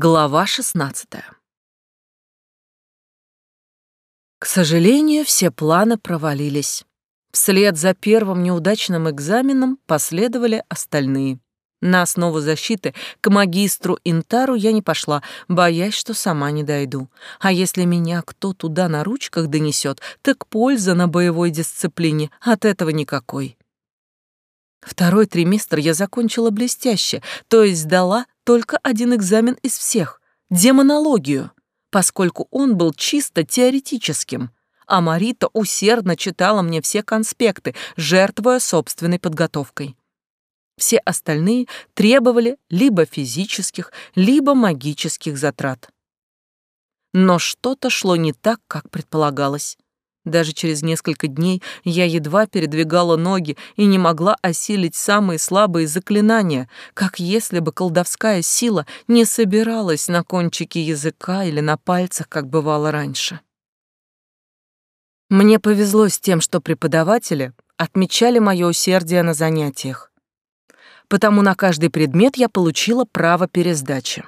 Глава 16 К сожалению, все планы провалились. Вслед за первым неудачным экзаменом последовали остальные. На основу защиты к магистру Интару я не пошла, боясь, что сама не дойду. А если меня кто туда на ручках донесет, так польза на боевой дисциплине от этого никакой. Второй триместр я закончила блестяще, то есть сдала только один экзамен из всех — демонологию, поскольку он был чисто теоретическим, а Марита усердно читала мне все конспекты, жертвуя собственной подготовкой. Все остальные требовали либо физических, либо магических затрат. Но что-то шло не так, как предполагалось. Даже через несколько дней я едва передвигала ноги и не могла осилить самые слабые заклинания, как если бы колдовская сила не собиралась на кончике языка или на пальцах, как бывало раньше. Мне повезло с тем, что преподаватели отмечали мое усердие на занятиях. Потому на каждый предмет я получила право пересдачи.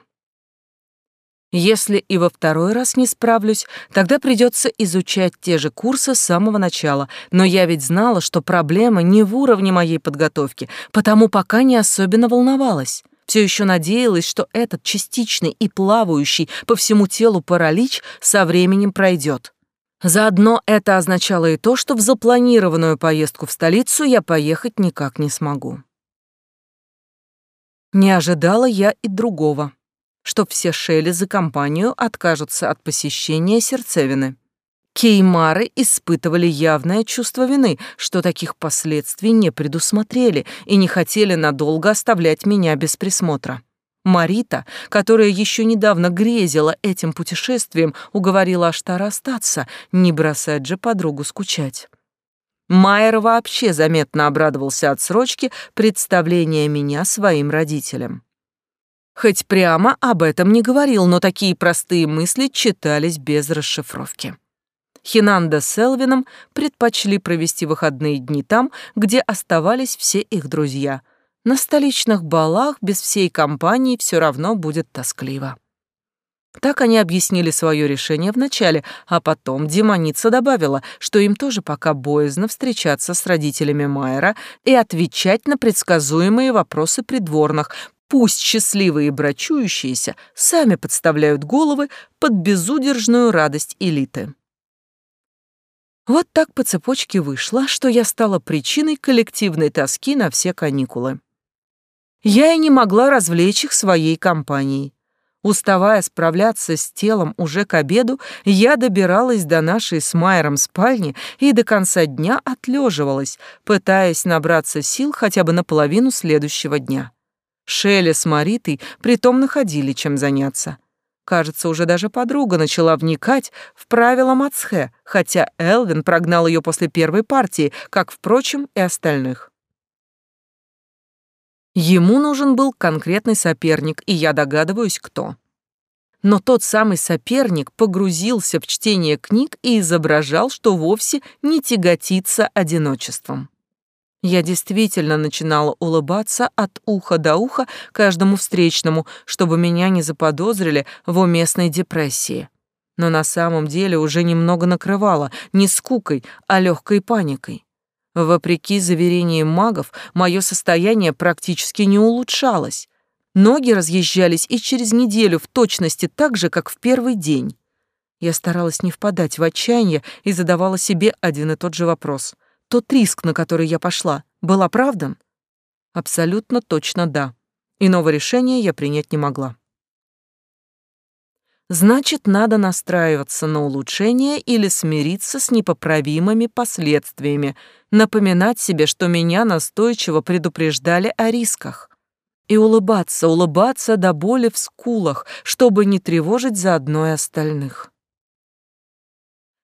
Если и во второй раз не справлюсь, тогда придется изучать те же курсы с самого начала, но я ведь знала, что проблема не в уровне моей подготовки, потому пока не особенно волновалась. Все еще надеялась, что этот частичный и плавающий по всему телу паралич со временем пройдет. Заодно это означало и то, что в запланированную поездку в столицу я поехать никак не смогу. Не ожидала я и другого что все Шелли за компанию откажутся от посещения сердцевины. Кеймары испытывали явное чувство вины, что таких последствий не предусмотрели и не хотели надолго оставлять меня без присмотра. Марита, которая еще недавно грезила этим путешествием, уговорила Аштара остаться, не бросать же подругу скучать. Майер вообще заметно обрадовался отсрочке представления меня своим родителям. Хоть прямо об этом не говорил, но такие простые мысли читались без расшифровки. Хинанда с Элвином предпочли провести выходные дни там, где оставались все их друзья. На столичных балах без всей компании все равно будет тоскливо. Так они объяснили свое решение вначале, а потом демоница добавила, что им тоже пока боязно встречаться с родителями Майера и отвечать на предсказуемые вопросы придворных, Пусть счастливые и брачующиеся сами подставляют головы под безудержную радость элиты. Вот так по цепочке вышло, что я стала причиной коллективной тоски на все каникулы. Я и не могла развлечь их своей компанией. Уставая справляться с телом уже к обеду, я добиралась до нашей с Майером спальни и до конца дня отлеживалась, пытаясь набраться сил хотя бы наполовину следующего дня. Шелли с Маритой притом находили чем заняться. Кажется, уже даже подруга начала вникать в правила Мацхе, хотя Элвин прогнал ее после первой партии, как, впрочем, и остальных. Ему нужен был конкретный соперник, и я догадываюсь, кто. Но тот самый соперник погрузился в чтение книг и изображал, что вовсе не тяготится одиночеством. Я действительно начинала улыбаться от уха до уха каждому встречному, чтобы меня не заподозрили в уместной депрессии. Но на самом деле уже немного накрывало не скукой, а легкой паникой. Вопреки заверениям магов, мое состояние практически не улучшалось. Ноги разъезжались и через неделю в точности так же, как в первый день. Я старалась не впадать в отчаяние и задавала себе один и тот же вопрос — тот риск, на который я пошла, был оправдан? Абсолютно точно да. Иного решения я принять не могла. Значит, надо настраиваться на улучшение или смириться с непоправимыми последствиями, напоминать себе, что меня настойчиво предупреждали о рисках. И улыбаться, улыбаться до боли в скулах, чтобы не тревожить заодно и остальных.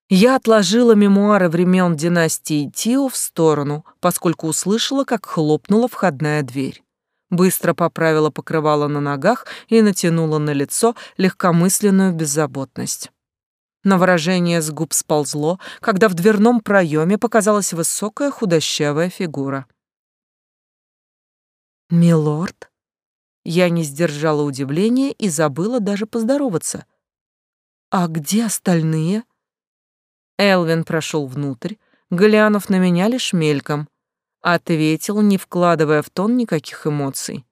Я отложила мемуары времен династии Тио в сторону, поскольку услышала, как хлопнула входная дверь. Быстро поправила покрывало на ногах и натянула на лицо легкомысленную беззаботность. На выражение с губ сползло, когда в дверном проеме показалась высокая худощавая фигура. «Милорд?» Я не сдержала удивления и забыла даже поздороваться. «А где остальные?» Элвин прошел внутрь, глянув на меня лишь мельком, ответил, не вкладывая в тон никаких эмоций.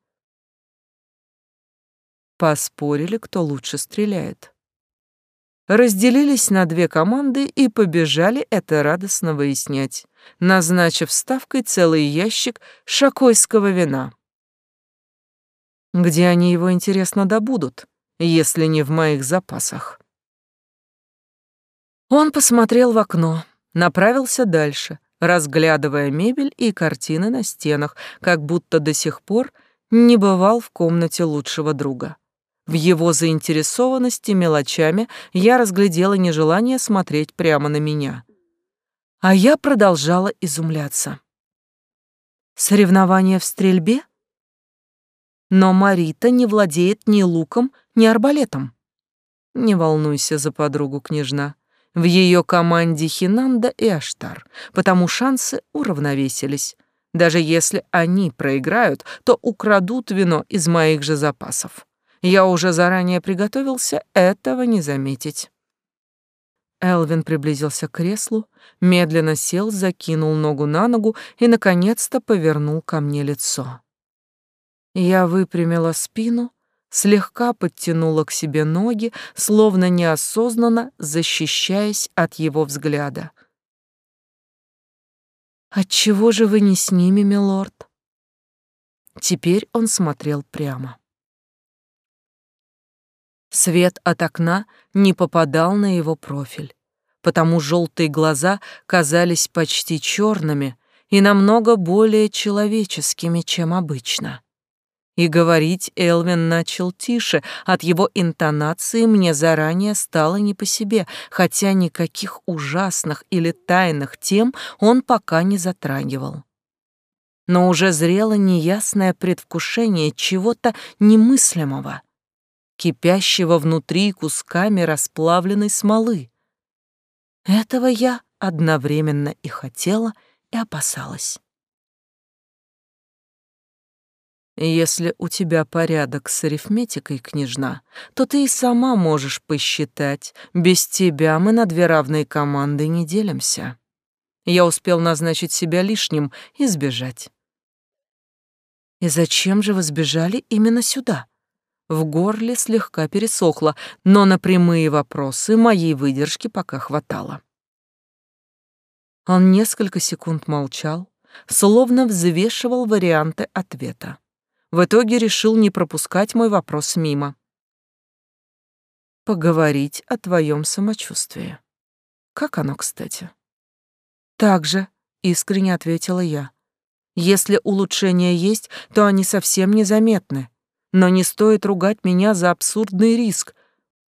Поспорили, кто лучше стреляет. Разделились на две команды и побежали это радостно выяснять, назначив ставкой целый ящик шакойского вина. Где они его, интересно, добудут, если не в моих запасах? Он посмотрел в окно, направился дальше, разглядывая мебель и картины на стенах, как будто до сих пор не бывал в комнате лучшего друга. В его заинтересованности мелочами я разглядела нежелание смотреть прямо на меня. А я продолжала изумляться. Соревнования в стрельбе? Но Марита не владеет ни луком, ни арбалетом. Не волнуйся за подругу, княжна. В ее команде Хинанда и Аштар, потому шансы уравновесились. Даже если они проиграют, то украдут вино из моих же запасов. Я уже заранее приготовился этого не заметить. Элвин приблизился к креслу, медленно сел, закинул ногу на ногу и, наконец-то, повернул ко мне лицо. Я выпрямила спину, слегка подтянула к себе ноги, словно неосознанно защищаясь от его взгляда. «Отчего же вы не с ними, милорд?» Теперь он смотрел прямо. Свет от окна не попадал на его профиль, потому желтые глаза казались почти черными и намного более человеческими, чем обычно. И говорить Элвин начал тише, от его интонации мне заранее стало не по себе, хотя никаких ужасных или тайных тем он пока не затрагивал. Но уже зрело неясное предвкушение чего-то немыслимого — кипящего внутри кусками расплавленной смолы. Этого я одновременно и хотела, и опасалась. Если у тебя порядок с арифметикой, княжна, то ты и сама можешь посчитать. Без тебя мы на две равные команды не делимся. Я успел назначить себя лишним и сбежать. И зачем же вы сбежали именно сюда? В горле слегка пересохло, но на прямые вопросы моей выдержки пока хватало. Он несколько секунд молчал, словно взвешивал варианты ответа. В итоге решил не пропускать мой вопрос мимо. Поговорить о твоем самочувствии. Как оно, кстати? Так же, искренне ответила я. Если улучшения есть, то они совсем незаметны. Но не стоит ругать меня за абсурдный риск.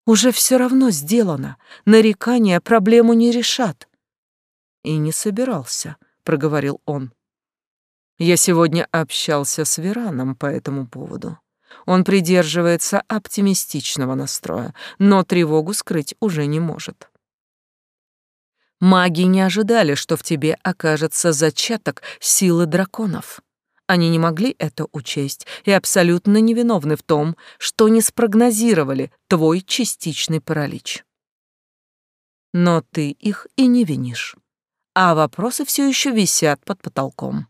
Уже все равно сделано. Нарекания проблему не решат. И не собирался, проговорил он. Я сегодня общался с Вераном по этому поводу. Он придерживается оптимистичного настроя, но тревогу скрыть уже не может. Маги не ожидали, что в тебе окажется зачаток силы драконов. Они не могли это учесть и абсолютно невиновны в том, что не спрогнозировали твой частичный паралич. Но ты их и не винишь, а вопросы все еще висят под потолком.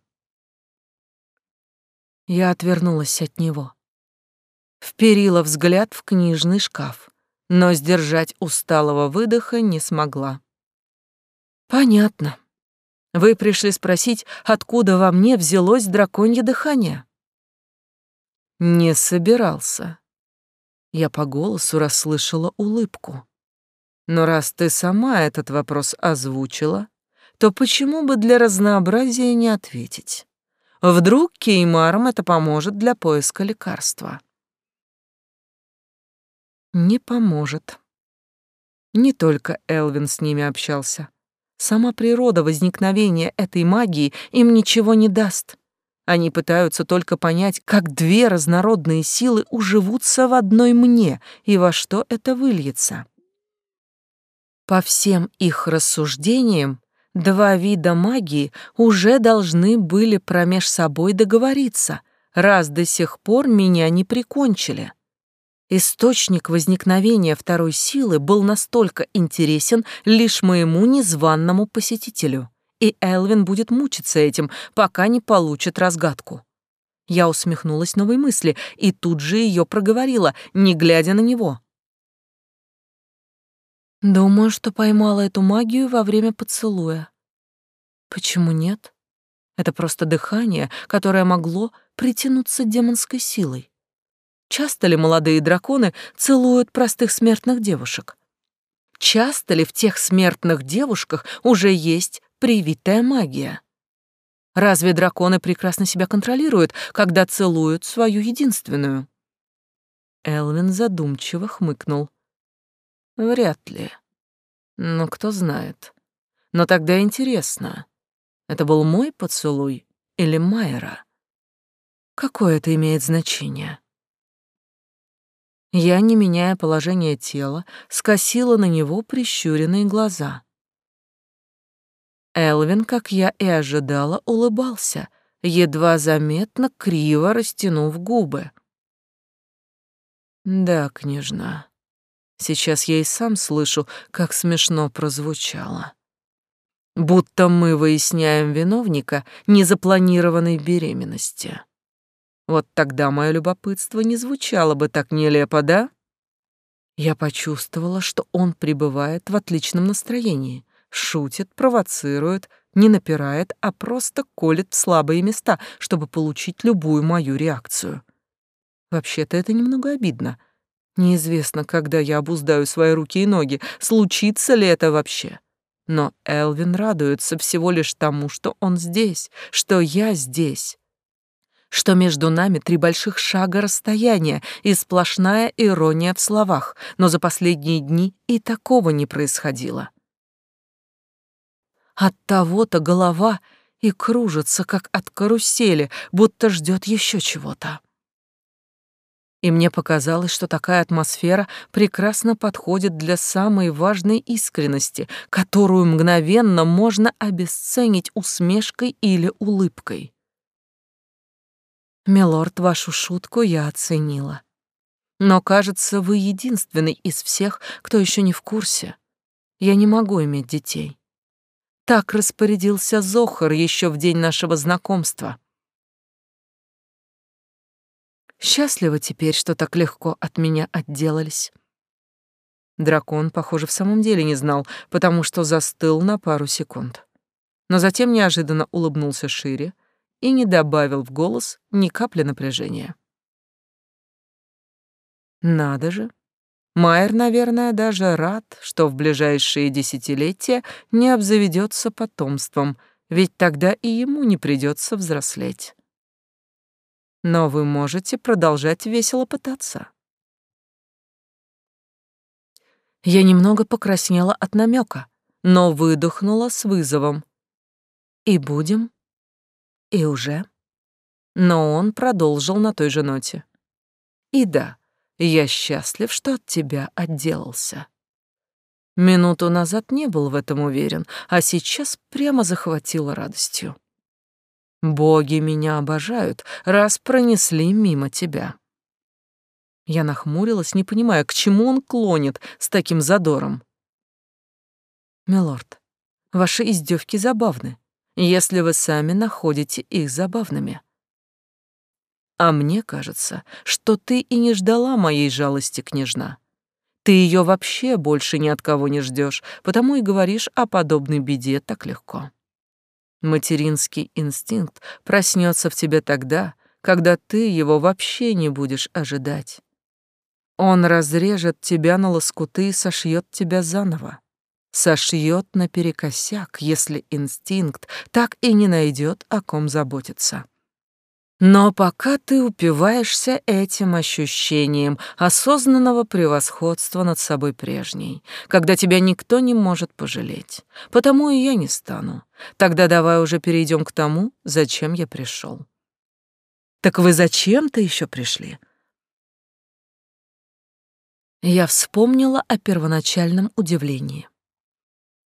Я отвернулась от него. Вперила взгляд в книжный шкаф, но сдержать усталого выдоха не смогла. Понятно. Вы пришли спросить, откуда во мне взялось драконье дыхание? Не собирался. Я по голосу расслышала улыбку. Но раз ты сама этот вопрос озвучила, то почему бы для разнообразия не ответить? Вдруг кеймарам это поможет для поиска лекарства? Не поможет. Не только Элвин с ними общался. Сама природа возникновения этой магии им ничего не даст. Они пытаются только понять, как две разнородные силы уживутся в одной мне и во что это выльется. По всем их рассуждениям, два вида магии уже должны были промеж собой договориться, раз до сих пор меня не прикончили. Источник возникновения второй силы был настолько интересен лишь моему незваному посетителю, и Элвин будет мучиться этим, пока не получит разгадку. Я усмехнулась новой мысли и тут же ее проговорила, не глядя на него. Думаю, что поймала эту магию во время поцелуя. Почему нет? Это просто дыхание, которое могло притянуться демонской силой. Часто ли молодые драконы целуют простых смертных девушек? Часто ли в тех смертных девушках уже есть привитая магия? Разве драконы прекрасно себя контролируют, когда целуют свою единственную? Элвин задумчиво хмыкнул. Вряд ли. Но кто знает. Но тогда интересно, это был мой поцелуй или Майера? Какое это имеет значение? Я, не меняя положение тела, скосила на него прищуренные глаза. Элвин, как я и ожидала, улыбался, едва заметно криво растянув губы. Да, княжна, сейчас я и сам слышу, как смешно прозвучало. Будто мы выясняем виновника незапланированной беременности. Вот тогда мое любопытство не звучало бы так нелепо, да? Я почувствовала, что он пребывает в отличном настроении, шутит, провоцирует, не напирает, а просто колет в слабые места, чтобы получить любую мою реакцию. Вообще-то это немного обидно. Неизвестно, когда я обуздаю свои руки и ноги, случится ли это вообще. Но Элвин радуется всего лишь тому, что он здесь, что я здесь что между нами три больших шага расстояния и сплошная ирония в словах, но за последние дни и такого не происходило. От того-то голова и кружится, как от карусели, будто ждет еще чего-то. И мне показалось, что такая атмосфера прекрасно подходит для самой важной искренности, которую мгновенно можно обесценить усмешкой или улыбкой. Милорд, вашу шутку я оценила. Но, кажется, вы единственный из всех, кто еще не в курсе. Я не могу иметь детей. Так распорядился Зохар еще в день нашего знакомства. Счастливо теперь, что так легко от меня отделались. Дракон, похоже, в самом деле не знал, потому что застыл на пару секунд. Но затем неожиданно улыбнулся шире, и не добавил в голос ни капли напряжения. Надо же. Майер, наверное, даже рад, что в ближайшие десятилетия не обзаведется потомством, ведь тогда и ему не придется взрослеть. Но вы можете продолжать весело пытаться. Я немного покраснела от намека, но выдохнула с вызовом. И будем и уже. Но он продолжил на той же ноте. И да, я счастлив, что от тебя отделался. Минуту назад не был в этом уверен, а сейчас прямо захватило радостью. Боги меня обожают, раз пронесли мимо тебя. Я нахмурилась, не понимая, к чему он клонит с таким задором. Милорд, ваши издевки забавны если вы сами находите их забавными. А мне кажется, что ты и не ждала моей жалости, княжна. Ты ее вообще больше ни от кого не ждешь, потому и говоришь о подобной беде так легко. Материнский инстинкт проснется в тебе тогда, когда ты его вообще не будешь ожидать. Он разрежет тебя на лоскуты и сошьет тебя заново сошьет наперекосяк, если инстинкт так и не найдет, о ком заботиться. Но пока ты упиваешься этим ощущением осознанного превосходства над собой прежней, когда тебя никто не может пожалеть, потому и я не стану. Тогда давай уже перейдем к тому, зачем я пришел. Так вы зачем-то еще пришли? Я вспомнила о первоначальном удивлении.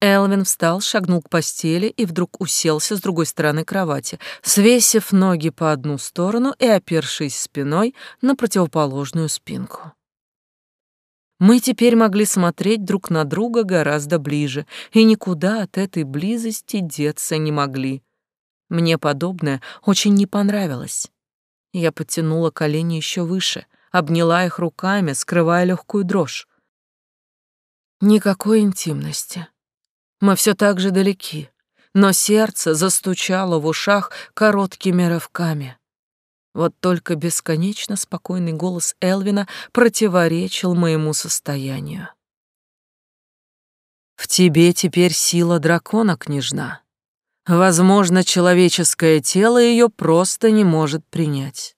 Элвин встал, шагнул к постели и вдруг уселся с другой стороны кровати, свесив ноги по одну сторону и опершись спиной на противоположную спинку. Мы теперь могли смотреть друг на друга гораздо ближе, и никуда от этой близости деться не могли. Мне подобное очень не понравилось. Я подтянула колени еще выше, обняла их руками, скрывая легкую дрожь. Никакой интимности. Мы все так же далеки, но сердце застучало в ушах короткими рывками. Вот только бесконечно спокойный голос Элвина противоречил моему состоянию. «В тебе теперь сила дракона, княжна. Возможно, человеческое тело ее просто не может принять.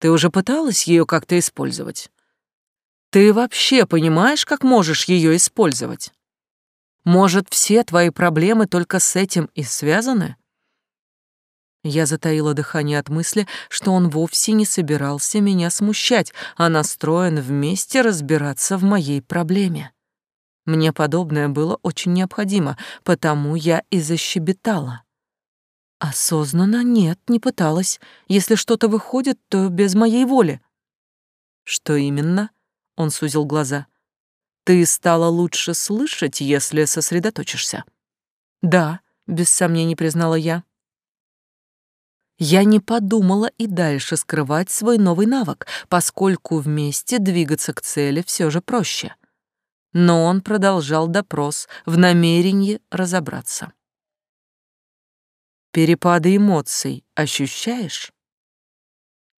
Ты уже пыталась ее как-то использовать? Ты вообще понимаешь, как можешь ее использовать? Может, все твои проблемы только с этим и связаны? Я затаила дыхание от мысли, что он вовсе не собирался меня смущать, а настроен вместе разбираться в моей проблеме. Мне подобное было очень необходимо, потому я и защебетала. Осознанно нет, не пыталась. Если что-то выходит, то без моей воли. Что именно? Он сузил глаза. Ты стала лучше слышать, если сосредоточишься. Да, без сомнений признала я. Я не подумала и дальше скрывать свой новый навык, поскольку вместе двигаться к цели все же проще но он продолжал допрос в намерении разобраться. Перепады эмоций ощущаешь?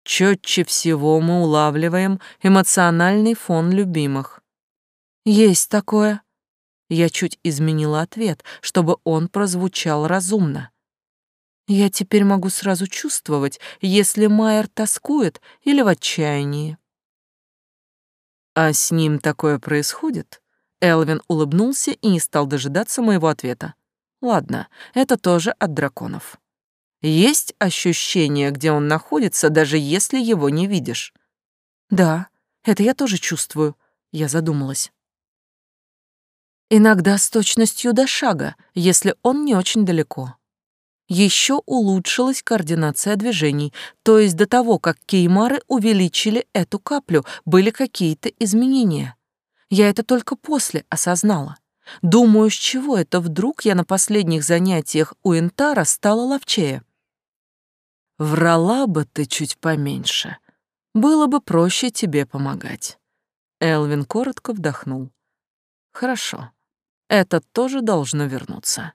Четче всего мы улавливаем эмоциональный фон любимых. Есть такое. Я чуть изменила ответ, чтобы он прозвучал разумно. Я теперь могу сразу чувствовать, если Майер тоскует или в отчаянии. А с ним такое происходит? Элвин улыбнулся и не стал дожидаться моего ответа. Ладно, это тоже от драконов. Есть ощущение, где он находится, даже если его не видишь? Да, это я тоже чувствую, я задумалась. Иногда с точностью до шага, если он не очень далеко. Еще улучшилась координация движений, то есть до того, как кеймары увеличили эту каплю, были какие-то изменения. Я это только после осознала. Думаю, с чего это вдруг я на последних занятиях у Интара стала ловчее. Врала бы ты чуть поменьше. Было бы проще тебе помогать. Элвин коротко вдохнул. Хорошо. Это тоже должно вернуться.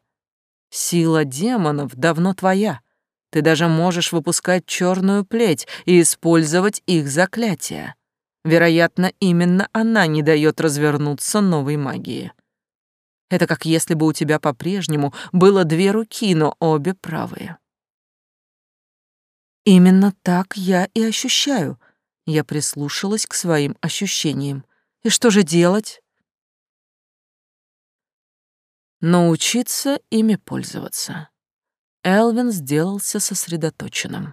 Сила демонов давно твоя. Ты даже можешь выпускать черную плеть и использовать их заклятия. Вероятно, именно она не дает развернуться новой магии. Это как если бы у тебя по-прежнему было две руки, но обе правые. Именно так я и ощущаю. Я прислушалась к своим ощущениям. И что же делать? Научиться ими пользоваться. Элвин сделался сосредоточенным.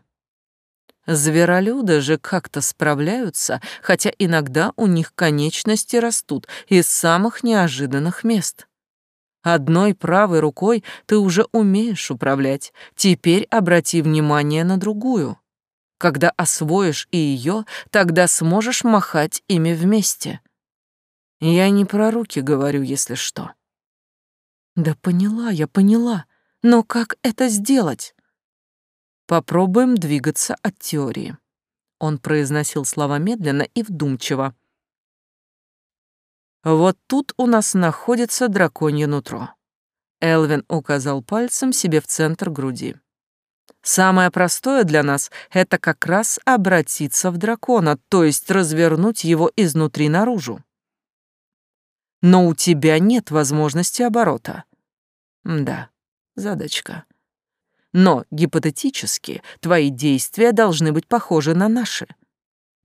Зверолюды же как-то справляются, хотя иногда у них конечности растут из самых неожиданных мест. Одной правой рукой ты уже умеешь управлять, теперь обрати внимание на другую. Когда освоишь и ее, тогда сможешь махать ими вместе. Я не про руки говорю, если что. Да поняла, я поняла. Но как это сделать? Попробуем двигаться от теории. Он произносил слова медленно и вдумчиво. Вот тут у нас находится драконье нутро. Элвин указал пальцем себе в центр груди. Самое простое для нас — это как раз обратиться в дракона, то есть развернуть его изнутри наружу. Но у тебя нет возможности оборота. Да, задачка. Но гипотетически твои действия должны быть похожи на наши.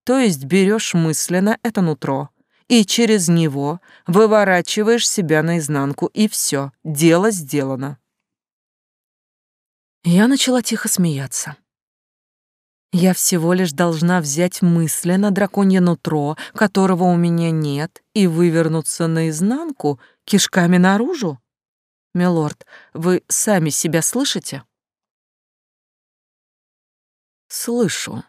То есть берешь мысленно это нутро и через него выворачиваешь себя наизнанку, и все, дело сделано. Я начала тихо смеяться. Я всего лишь должна взять мысленно драконье нутро, которого у меня нет, и вывернуться наизнанку кишками наружу? Милорд, вы сами себя слышите? Слышу,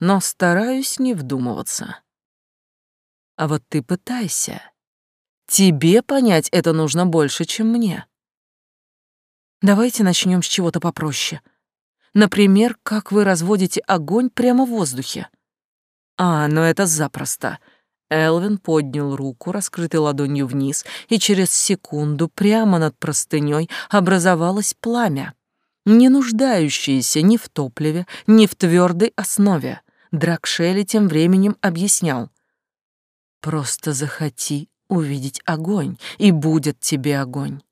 но стараюсь не вдумываться. А вот ты пытайся. Тебе понять это нужно больше, чем мне. Давайте начнем с чего-то попроще. Например, как вы разводите огонь прямо в воздухе. А, ну это запросто. Элвин поднял руку, раскрытой ладонью вниз, и через секунду прямо над простыней образовалось пламя, не нуждающееся ни в топливе, ни в твердой основе. Дракшели тем временем объяснял. «Просто захоти увидеть огонь, и будет тебе огонь.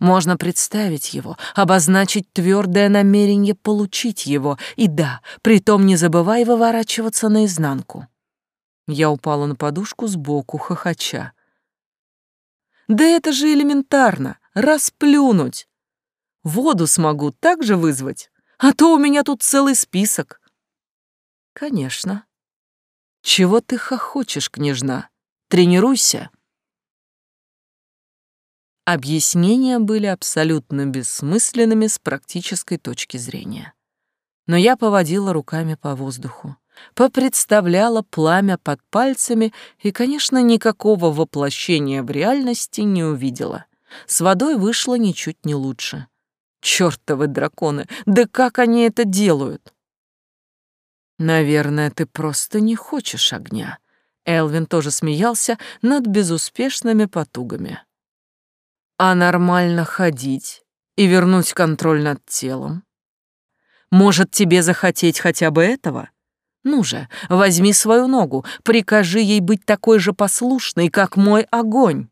Можно представить его, обозначить твердое намерение получить его, и да, притом не забывай выворачиваться наизнанку. Я упала на подушку сбоку, хохоча. Да это же элементарно, расплюнуть. Воду смогу также вызвать, а то у меня тут целый список. Конечно. Чего ты хохочешь, княжна? Тренируйся. Объяснения были абсолютно бессмысленными с практической точки зрения. Но я поводила руками по воздуху, попредставляла пламя под пальцами и, конечно, никакого воплощения в реальности не увидела. С водой вышло ничуть не лучше. Чёртовы драконы, да как они это делают? Наверное, ты просто не хочешь огня. Элвин тоже смеялся над безуспешными потугами а нормально ходить и вернуть контроль над телом. Может, тебе захотеть хотя бы этого? Ну же, возьми свою ногу, прикажи ей быть такой же послушной, как мой огонь.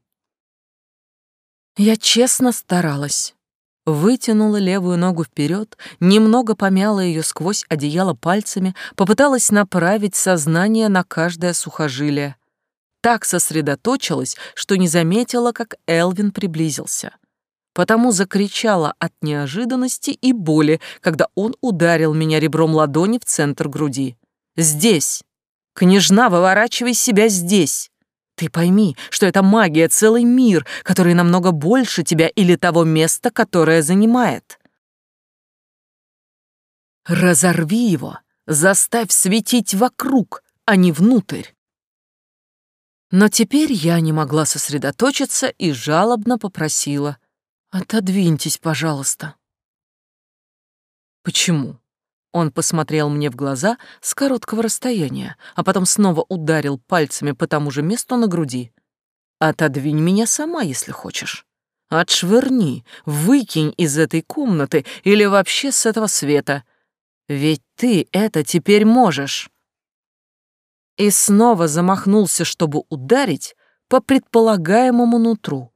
Я честно старалась. Вытянула левую ногу вперед, немного помяла ее сквозь одеяло пальцами, попыталась направить сознание на каждое сухожилие так сосредоточилась, что не заметила, как Элвин приблизился. Потому закричала от неожиданности и боли, когда он ударил меня ребром ладони в центр груди. «Здесь! Княжна, выворачивай себя здесь!» Ты пойми, что это магия, целый мир, который намного больше тебя или того места, которое занимает. Разорви его, заставь светить вокруг, а не внутрь. Но теперь я не могла сосредоточиться и жалобно попросила. «Отодвиньтесь, пожалуйста». «Почему?» Он посмотрел мне в глаза с короткого расстояния, а потом снова ударил пальцами по тому же месту на груди. «Отодвинь меня сама, если хочешь. Отшвырни, выкинь из этой комнаты или вообще с этого света. Ведь ты это теперь можешь» и снова замахнулся, чтобы ударить по предполагаемому нутру.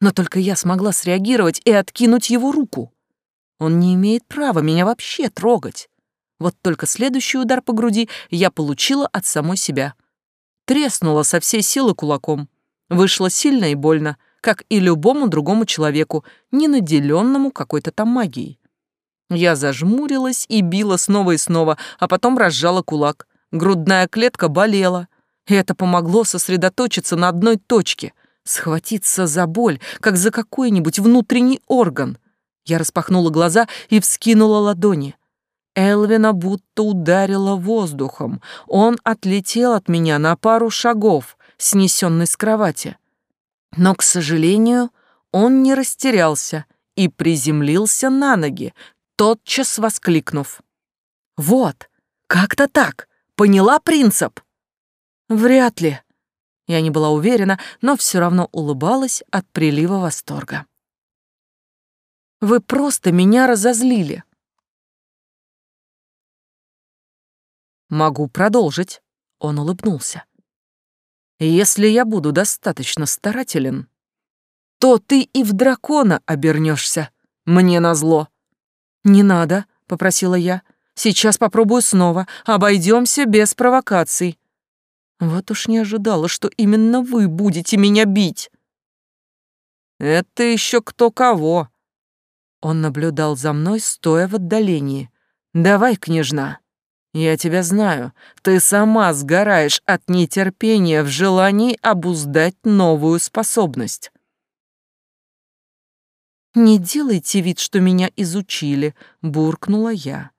Но только я смогла среагировать и откинуть его руку. Он не имеет права меня вообще трогать. Вот только следующий удар по груди я получила от самой себя. Треснула со всей силы кулаком. Вышло сильно и больно, как и любому другому человеку, не наделенному какой-то там магией. Я зажмурилась и била снова и снова, а потом разжала кулак. Грудная клетка болела, и это помогло сосредоточиться на одной точке, схватиться за боль, как за какой-нибудь внутренний орган. Я распахнула глаза и вскинула ладони. Элвина будто ударила воздухом. Он отлетел от меня на пару шагов, снесенный с кровати. Но, к сожалению, он не растерялся и приземлился на ноги, тотчас воскликнув. «Вот, как-то так! Поняла принцип? Вряд ли. Я не была уверена, но все равно улыбалась от прилива восторга. Вы просто меня разозлили. Могу продолжить. Он улыбнулся. Если я буду достаточно старателен, то ты и в дракона обернешься. Мне назло. Не надо, попросила я. Сейчас попробую снова. Обойдемся без провокаций. Вот уж не ожидала, что именно вы будете меня бить. Это еще кто кого. Он наблюдал за мной, стоя в отдалении. Давай, княжна. Я тебя знаю. Ты сама сгораешь от нетерпения в желании обуздать новую способность. «Не делайте вид, что меня изучили», — буркнула я.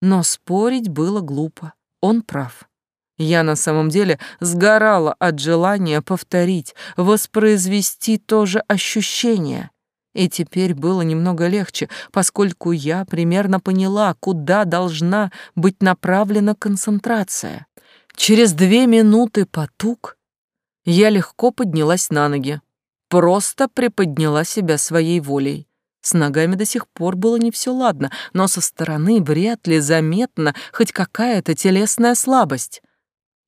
Но спорить было глупо. Он прав. Я на самом деле сгорала от желания повторить, воспроизвести то же ощущение. И теперь было немного легче, поскольку я примерно поняла, куда должна быть направлена концентрация. Через две минуты потуг я легко поднялась на ноги. Просто приподняла себя своей волей. С ногами до сих пор было не все ладно, но со стороны вряд ли заметна хоть какая-то телесная слабость.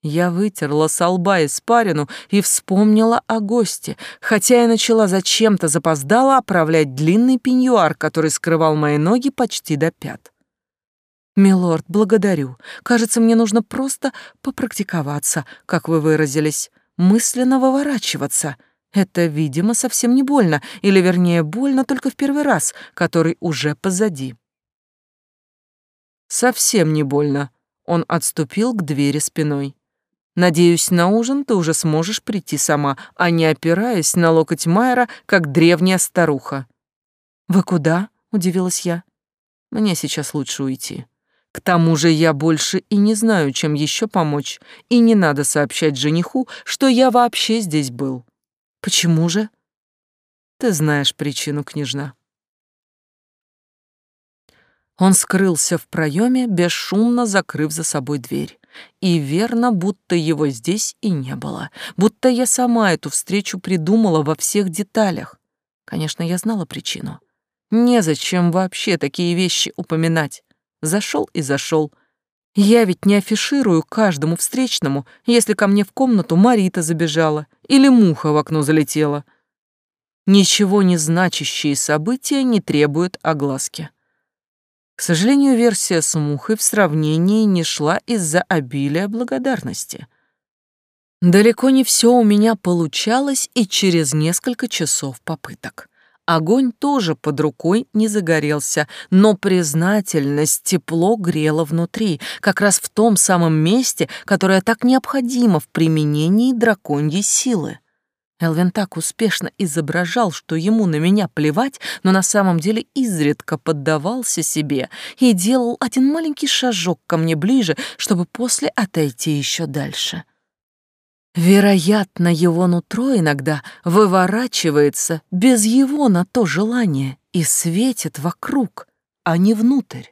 Я вытерла со лба испарину и вспомнила о госте, хотя я начала зачем-то запоздала оправлять длинный пеньюар, который скрывал мои ноги почти до пят. «Милорд, благодарю. Кажется, мне нужно просто попрактиковаться, как вы выразились, мысленно выворачиваться. Это, видимо, совсем не больно, или, вернее, больно только в первый раз, который уже позади». «Совсем не больно». Он отступил к двери спиной. Надеюсь, на ужин ты уже сможешь прийти сама, а не опираясь на локоть Майера, как древняя старуха. Вы куда? удивилась я. Мне сейчас лучше уйти. К тому же я больше и не знаю, чем еще помочь, и не надо сообщать жениху, что я вообще здесь был. Почему же? Ты знаешь причину, княжна. Он скрылся в проеме, бесшумно закрыв за собой дверь. И верно, будто его здесь и не было. Будто я сама эту встречу придумала во всех деталях. Конечно, я знала причину. Незачем вообще такие вещи упоминать. Зашел и зашел. Я ведь не афиширую каждому встречному, если ко мне в комнату Марита забежала или муха в окно залетела. Ничего не значащие события не требуют огласки. К сожалению, версия с мухой в сравнении не шла из-за обилия благодарности. Далеко не все у меня получалось и через несколько часов попыток. Огонь тоже под рукой не загорелся, но признательность тепло грела внутри, как раз в том самом месте, которое так необходимо в применении драконьей силы. Элвин так успешно изображал, что ему на меня плевать, но на самом деле изредка поддавался себе и делал один маленький шажок ко мне ближе, чтобы после отойти еще дальше. Вероятно, его нутро иногда выворачивается без его на то желания и светит вокруг, а не внутрь.